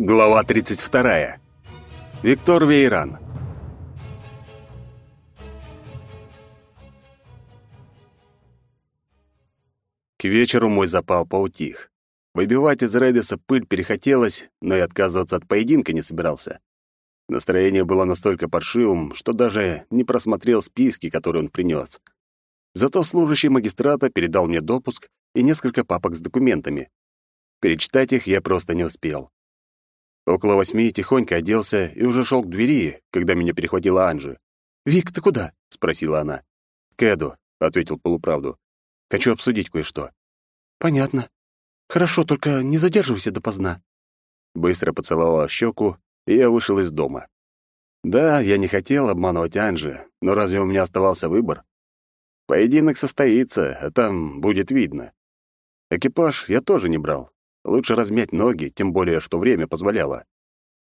Глава 32. Виктор Вейран. К вечеру мой запал поутих. Выбивать из Редиса пыль перехотелось, но и отказываться от поединка не собирался. Настроение было настолько паршивым, что даже не просмотрел списки, которые он принес. Зато служащий магистрата передал мне допуск и несколько папок с документами. Перечитать их я просто не успел. Около восьми тихонько оделся и уже шел к двери, когда меня перехватила Анжи. «Вик, ты куда?» — спросила она. «К Эду», — ответил полуправду. «Хочу обсудить кое-что». «Понятно. Хорошо, только не задерживайся допоздна». Быстро поцеловала щеку, и я вышел из дома. Да, я не хотел обманывать Анжи, но разве у меня оставался выбор? Поединок состоится, а там будет видно. Экипаж я тоже не брал. Лучше размять ноги, тем более, что время позволяло.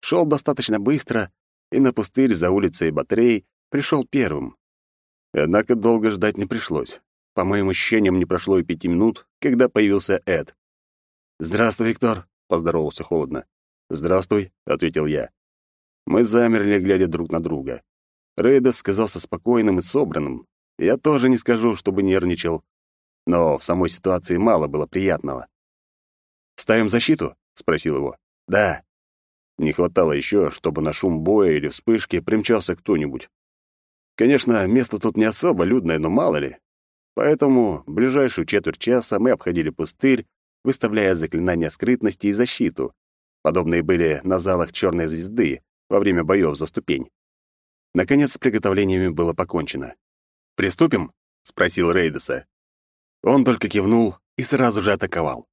Шел достаточно быстро, и на пустырь за улицей Батрей пришел первым. Однако долго ждать не пришлось. По моим ощущениям, не прошло и пяти минут, когда появился Эд. «Здравствуй, Виктор», — поздоровался холодно. «Здравствуй», — ответил я. Мы замерли, глядя друг на друга. Рейдос сказался спокойным и собранным. Я тоже не скажу, чтобы нервничал. Но в самой ситуации мало было приятного. «Ставим защиту?» — спросил его. «Да». Не хватало еще, чтобы на шум боя или вспышки примчался кто-нибудь. Конечно, место тут не особо людное, но мало ли. Поэтому ближайшую четверть часа мы обходили пустырь, выставляя заклинания скрытности и защиту. Подобные были на залах Черной звезды во время боев за ступень. Наконец, с приготовлениями было покончено. «Приступим?» — спросил Рейдеса. Он только кивнул и сразу же атаковал.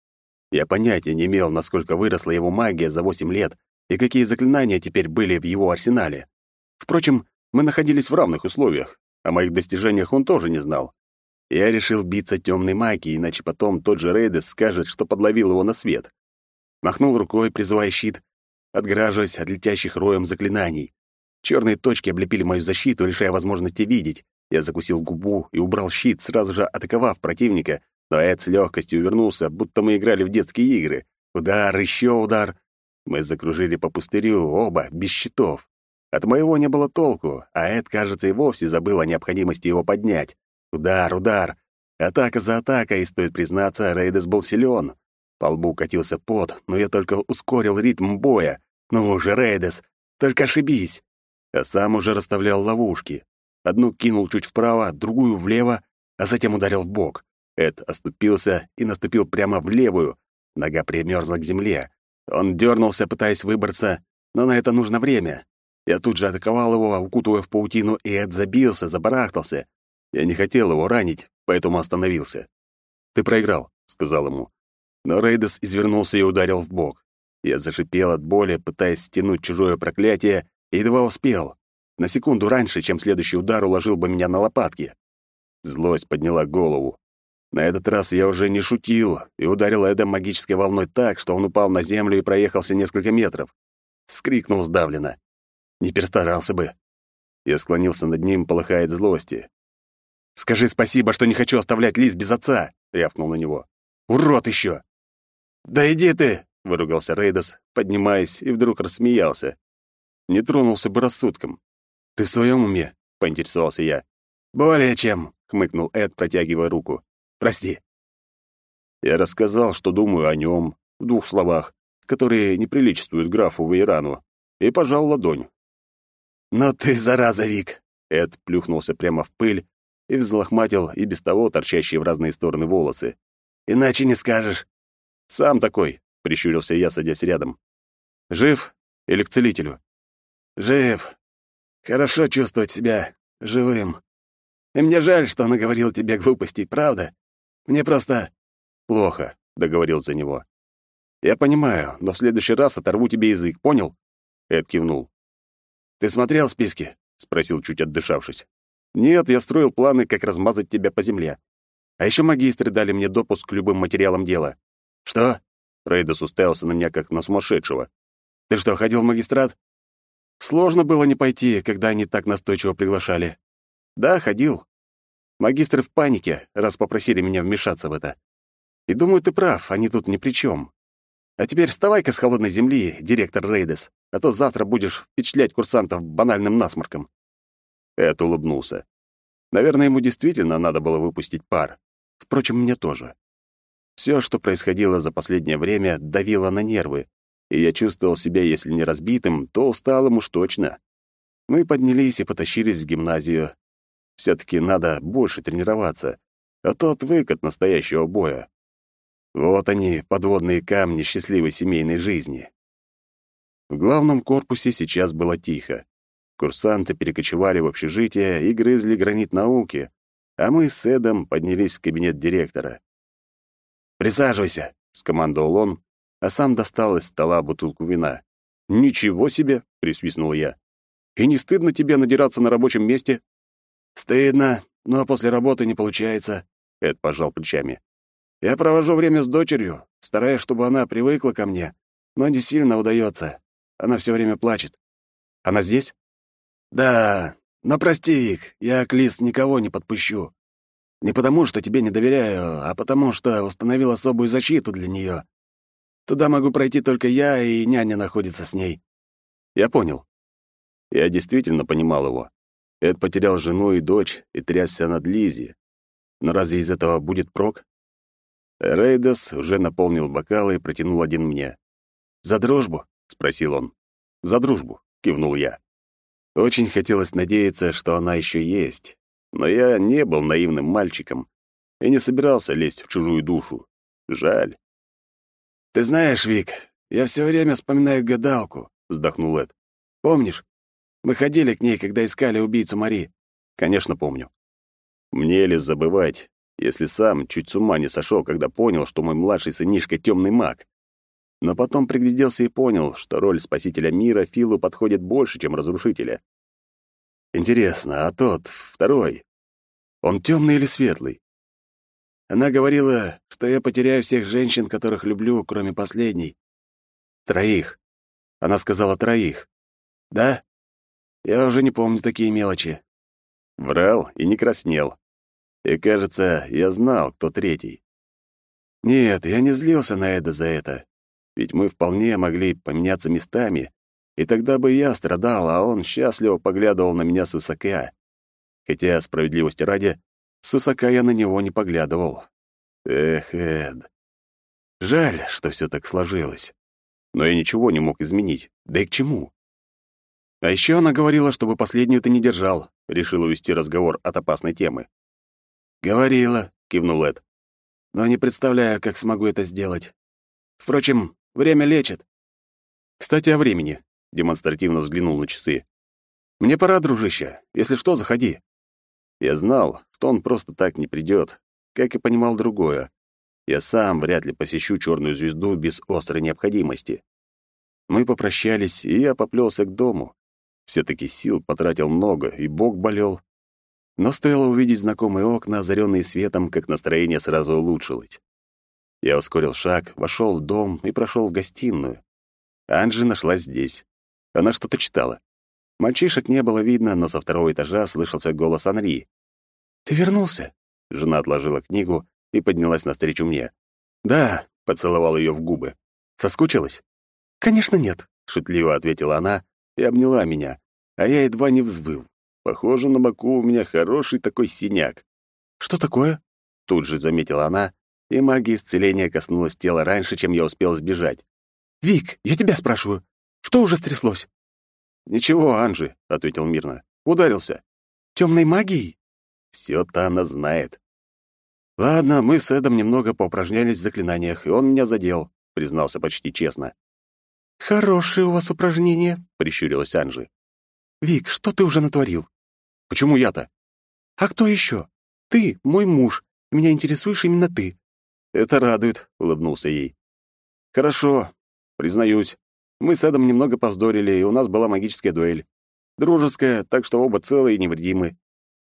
Я понятия не имел, насколько выросла его магия за восемь лет и какие заклинания теперь были в его арсенале. Впрочем, мы находились в равных условиях. О моих достижениях он тоже не знал. Я решил биться темной магией, иначе потом тот же Рейдес скажет, что подловил его на свет. Махнул рукой, призывая щит, отграживаясь от летящих роем заклинаний. Черные точки облепили мою защиту, лишая возможности видеть. Я закусил губу и убрал щит, сразу же атаковав противника, но Эд с легкостью увернулся, будто мы играли в детские игры. Удар, еще удар. Мы закружили по пустырю, оба, без щитов. От моего не было толку, а Эд, кажется, и вовсе забыл о необходимости его поднять. Удар, удар. Атака за атакой, и, стоит признаться, Рейдес был силен. По лбу катился пот, но я только ускорил ритм боя. Ну уже, Рейдес, только ошибись. Я сам уже расставлял ловушки. Одну кинул чуть вправо, другую влево, а затем ударил в бок. Эд оступился и наступил прямо в левую. Нога примерзла к земле. Он дернулся, пытаясь выбраться, но на это нужно время. Я тут же атаковал его, укутывая в паутину, и Эд забился, забарахтался. Я не хотел его ранить, поэтому остановился. «Ты проиграл», — сказал ему. Но Рейдес извернулся и ударил в бок. Я зашипел от боли, пытаясь стянуть чужое проклятие, и едва успел. На секунду раньше, чем следующий удар уложил бы меня на лопатки. Злость подняла голову. На этот раз я уже не шутил и ударил Эда магической волной так, что он упал на землю и проехался несколько метров. Скрикнул сдавленно. Не перестарался бы. Я склонился над ним, полыхая от злости. «Скажи спасибо, что не хочу оставлять Лиз без отца!» — рявкнул на него. «Урод еще!» «Да иди ты!» — выругался Рейдос, поднимаясь, и вдруг рассмеялся. Не тронулся бы рассудком. «Ты в своем уме?» — поинтересовался я. «Более чем!» — хмыкнул Эд, протягивая руку. Прости». Я рассказал, что думаю о нем, в двух словах, которые не приличествуют графу Вейрану, и пожал ладонь. «Но ты зараза, Вик!» Эд плюхнулся прямо в пыль и взлохматил и без того торчащие в разные стороны волосы. «Иначе не скажешь». «Сам такой», — прищурился я, садясь рядом. «Жив или к целителю?» «Жив. Хорошо чувствовать себя живым. И мне жаль, что наговорил тебе глупостей, правда? Мне просто...» «Плохо», — договорил за него. «Я понимаю, но в следующий раз оторву тебе язык, понял?» Эд кивнул. «Ты смотрел списки?» — спросил, чуть отдышавшись. «Нет, я строил планы, как размазать тебя по земле. А еще магистры дали мне допуск к любым материалам дела». «Что?» — Рейдос уставился на меня, как на сумасшедшего. «Ты что, ходил в магистрат?» «Сложно было не пойти, когда они так настойчиво приглашали». «Да, ходил. Магистры в панике, раз попросили меня вмешаться в это. И думаю, ты прав, они тут ни при чем. А теперь вставай-ка с холодной земли, директор Рейдес, а то завтра будешь впечатлять курсантов банальным насморком». Эд улыбнулся. Наверное, ему действительно надо было выпустить пар. Впрочем, мне тоже. Все, что происходило за последнее время, давило на нервы, и я чувствовал себя, если не разбитым, то усталым уж точно. Мы поднялись и потащились в гимназию. Все таки надо больше тренироваться, а то отвык от настоящего боя. Вот они, подводные камни счастливой семейной жизни. В главном корпусе сейчас было тихо. Курсанты перекочевали в общежитие и грызли гранит науки, а мы с Эдом поднялись в кабинет директора. «Присаживайся», — скомандовал он, а сам достал из стола бутылку вина. «Ничего себе!» — присвистнул я. «И не стыдно тебе надираться на рабочем месте?» «Стыдно, но после работы не получается», — Эд пожал плечами. «Я провожу время с дочерью, стараясь, чтобы она привыкла ко мне, но не сильно удается. Она все время плачет. Она здесь?» «Да, но прости, Вик, я к Лис никого не подпущу. Не потому, что тебе не доверяю, а потому, что установил особую защиту для нее. Туда могу пройти только я, и няня находится с ней». «Я понял». Я действительно понимал его. Эд потерял жену и дочь и трясся над Лизи. Но разве из этого будет прок? Рейдес уже наполнил бокалы и протянул один мне. «За дружбу?» — спросил он. «За дружбу», — кивнул я. Очень хотелось надеяться, что она еще есть, но я не был наивным мальчиком и не собирался лезть в чужую душу. Жаль. «Ты знаешь, Вик, я все время вспоминаю гадалку», — вздохнул Эд. «Помнишь? Мы ходили к ней, когда искали убийцу Мари». «Конечно, помню». Мне ли забывать, если сам чуть с ума не сошел, когда понял, что мой младший сынишка — темный маг но потом пригляделся и понял, что роль спасителя мира Филу подходит больше, чем разрушителя. Интересно, а тот, второй, он темный или светлый? Она говорила, что я потеряю всех женщин, которых люблю, кроме последней. Троих. Она сказала троих. Да? Я уже не помню такие мелочи. Врал и не краснел. И, кажется, я знал, кто третий. Нет, я не злился на Эда за это. Ведь мы вполне могли поменяться местами, и тогда бы я страдал, а он счастливо поглядывал на меня свысока. Хотя, справедливости ради, свысока я на него не поглядывал. Эх, Эд. Жаль, что все так сложилось. Но я ничего не мог изменить. Да и к чему? А еще она говорила, чтобы последнюю ты не держал, решил увести разговор от опасной темы. «Говорила», — кивнул Эд. «Но не представляю, как смогу это сделать. Впрочем, Время лечит. Кстати, о времени. Демонстративно взглянул на часы. Мне пора, дружище. Если что, заходи. Я знал, что он просто так не придет, как и понимал другое. Я сам вряд ли посещу черную звезду без острой необходимости. Мы попрощались, и я поплелся к дому. Все-таки сил потратил много, и бок болел. Но стоило увидеть знакомые окна, озаренные светом, как настроение сразу улучшилось. Я ускорил шаг, вошел в дом и прошел в гостиную. Анжи нашлась здесь. Она что-то читала. Мальчишек не было видно, но со второго этажа слышался голос Анри. «Ты вернулся?» Жена отложила книгу и поднялась навстречу мне. «Да», — поцеловал ее в губы. «Соскучилась?» «Конечно нет», — шутливо ответила она и обняла меня, а я едва не взвыл. Похоже, на боку у меня хороший такой синяк. «Что такое?» — тут же заметила она и магия исцеления коснулась тела раньше, чем я успел сбежать. «Вик, я тебя спрашиваю, что уже стряслось?» «Ничего, Анжи», — ответил мирно. «Ударился». «Темной магией?» Все-то она знает. «Ладно, мы с Эдом немного поупражнялись в заклинаниях, и он меня задел», — признался почти честно. «Хорошие у вас упражнения», — прищурилась Анжи. «Вик, что ты уже натворил?» «Почему я-то?» «А кто еще? Ты мой муж, меня интересуешь именно ты. «Это радует», — улыбнулся ей. «Хорошо, признаюсь. Мы с Эдом немного повздорили, и у нас была магическая дуэль. Дружеская, так что оба целые и невредимы».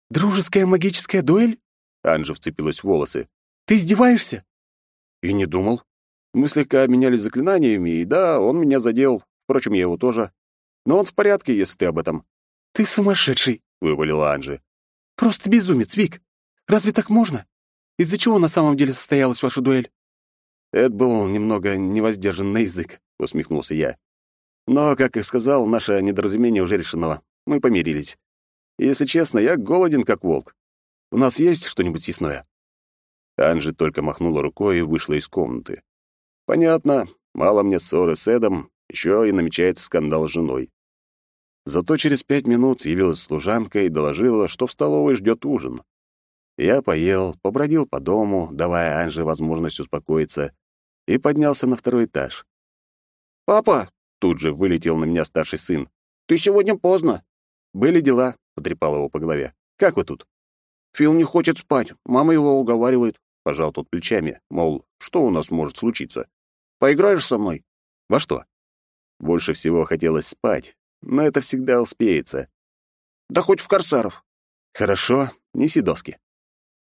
«Дружеская магическая дуэль?» Анжа вцепилась в волосы. «Ты издеваешься?» «И не думал. Мы слегка обменялись заклинаниями, и да, он меня задел. Впрочем, я его тоже. Но он в порядке, если ты об этом». «Ты сумасшедший!» — вывалила Анжи. «Просто безумец, Вик. Разве так можно? Из-за чего на самом деле состоялась ваша дуэль?» Это был немного невоздержан на язык, усмехнулся я. Но, как и сказал, наше недоразумение уже решено. Мы помирились. если честно, я голоден, как волк. У нас есть что-нибудь съестное?» Анжи только махнула рукой и вышла из комнаты. «Понятно. Мало мне ссоры с Эдом, еще и намечается скандал с женой. Зато через пять минут явилась служанка и доложила, что в столовой ждет ужин. Я поел, побродил по дому, давая Анже возможность успокоиться, и поднялся на второй этаж. «Папа!» — тут же вылетел на меня старший сын. «Ты сегодня поздно». «Были дела», — потрепал его по голове. «Как вы тут?» «Фил не хочет спать. Мама его уговаривает», — пожал тот плечами, мол, что у нас может случиться. «Поиграешь со мной?» «Во что?» Больше всего хотелось спать, но это всегда успеется. «Да хоть в корсаров». «Хорошо, неси доски».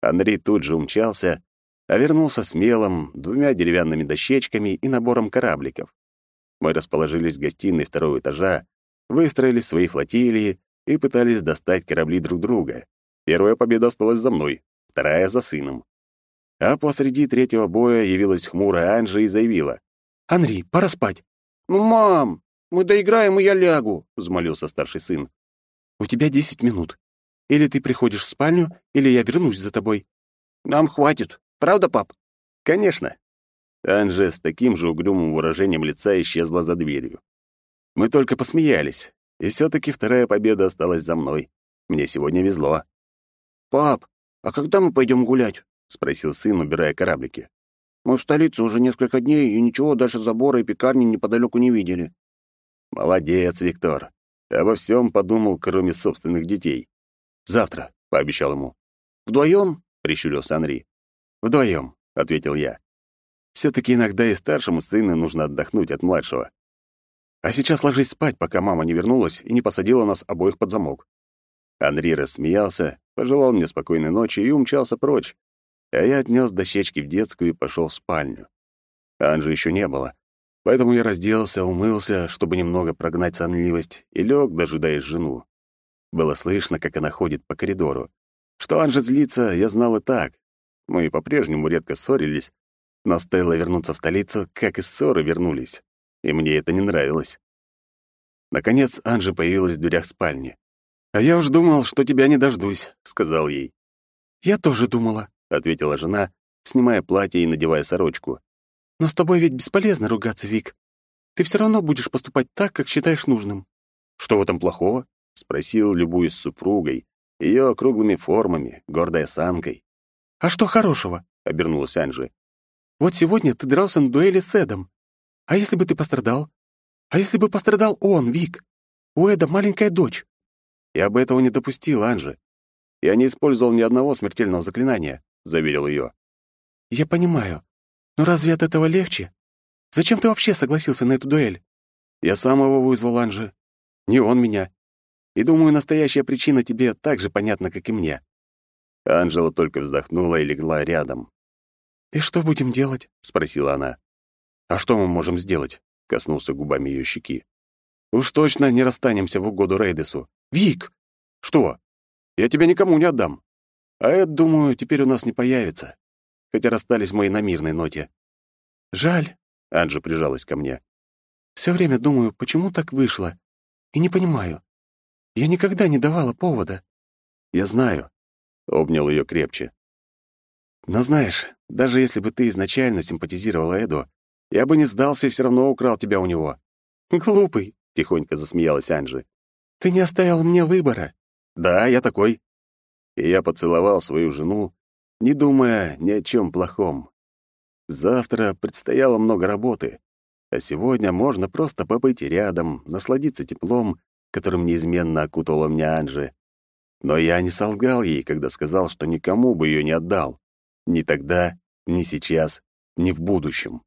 Андрей тут же умчался, а вернулся с мелом, двумя деревянными дощечками и набором корабликов. Мы расположились в гостиной второго этажа, выстроили свои флотилии и пытались достать корабли друг друга. Первая победа осталась за мной, вторая — за сыном. А посреди третьего боя явилась хмурая Анжи и заявила. «Анри, пора спать». «Ну, мам, мы доиграем, и я лягу», — взмолился старший сын. «У тебя десять минут. Или ты приходишь в спальню, или я вернусь за тобой». «Нам хватит. Правда, пап?» «Конечно». Анже с таким же угрюмым выражением лица исчезла за дверью. Мы только посмеялись, и все таки вторая победа осталась за мной. Мне сегодня везло. «Пап, а когда мы пойдем гулять?» — спросил сын, убирая кораблики. «Мы в столице уже несколько дней, и ничего дальше забора и пекарни неподалеку не видели». «Молодец, Виктор. Обо всем подумал, кроме собственных детей. Завтра», — пообещал ему. «Вдвоем?» — прищурился Анри. «Вдвоем», — ответил я. все таки иногда и старшему сыну нужно отдохнуть от младшего. А сейчас ложись спать, пока мама не вернулась и не посадила нас обоих под замок». Анри рассмеялся, пожелал мне спокойной ночи и умчался прочь, а я отнес дощечки в детскую и пошел в спальню. Анжи еще не было, поэтому я разделся, умылся, чтобы немного прогнать сонливость, и лег, дожидаясь жену. Было слышно, как она ходит по коридору. Что Анжа злится, я знал и так. Мы по-прежнему редко ссорились, но стоило вернуться в столицу, как и ссоры вернулись и мне это не нравилось. Наконец Анжи появилась в дверях спальни. «А я уж думал, что тебя не дождусь», — сказал ей. «Я тоже думала», — ответила жена, снимая платье и надевая сорочку. «Но с тобой ведь бесполезно ругаться, Вик. Ты все равно будешь поступать так, как считаешь нужным». «Что в этом плохого?» — спросил, любуясь супругой, ее округлыми формами, гордой осанкой. «А что хорошего?» — обернулась Анжи. «Вот сегодня ты дрался на дуэли с Эдом. А если бы ты пострадал? А если бы пострадал он, Вик? У Эда маленькая дочь. Я бы этого не допустил, Анжи. Я не использовал ни одного смертельного заклинания, заверил ее. Я понимаю. Но разве от этого легче? Зачем ты вообще согласился на эту дуэль? Я сам его вызвал, Анжи. Не он меня. И думаю, настоящая причина тебе так же понятна, как и мне. Анжела только вздохнула и легла рядом. «И что будем делать?» — спросила она. «А что мы можем сделать?» — коснулся губами ее щеки. «Уж точно не расстанемся в угоду Рейдесу. Вик!» «Что? Я тебя никому не отдам. А это, думаю, теперь у нас не появится. Хотя расстались мы и на мирной ноте». «Жаль», — Анджи прижалась ко мне. «Все время думаю, почему так вышло. И не понимаю. Я никогда не давала повода». «Я знаю», — обнял ее крепче. «Но знаешь, даже если бы ты изначально симпатизировала Эду, я бы не сдался и все равно украл тебя у него». «Глупый», — тихонько засмеялась Анжи. «Ты не оставил мне выбора». «Да, я такой». И я поцеловал свою жену, не думая ни о чем плохом. Завтра предстояло много работы, а сегодня можно просто побыть рядом, насладиться теплом, которым неизменно окутала меня Анжи. Но я не солгал ей, когда сказал, что никому бы ее не отдал. Ни тогда, ни сейчас, ни в будущем.